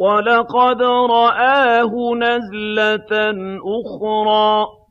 وَلَقَدْ رَآهُ نَزْلَةً أُخْرَىٰ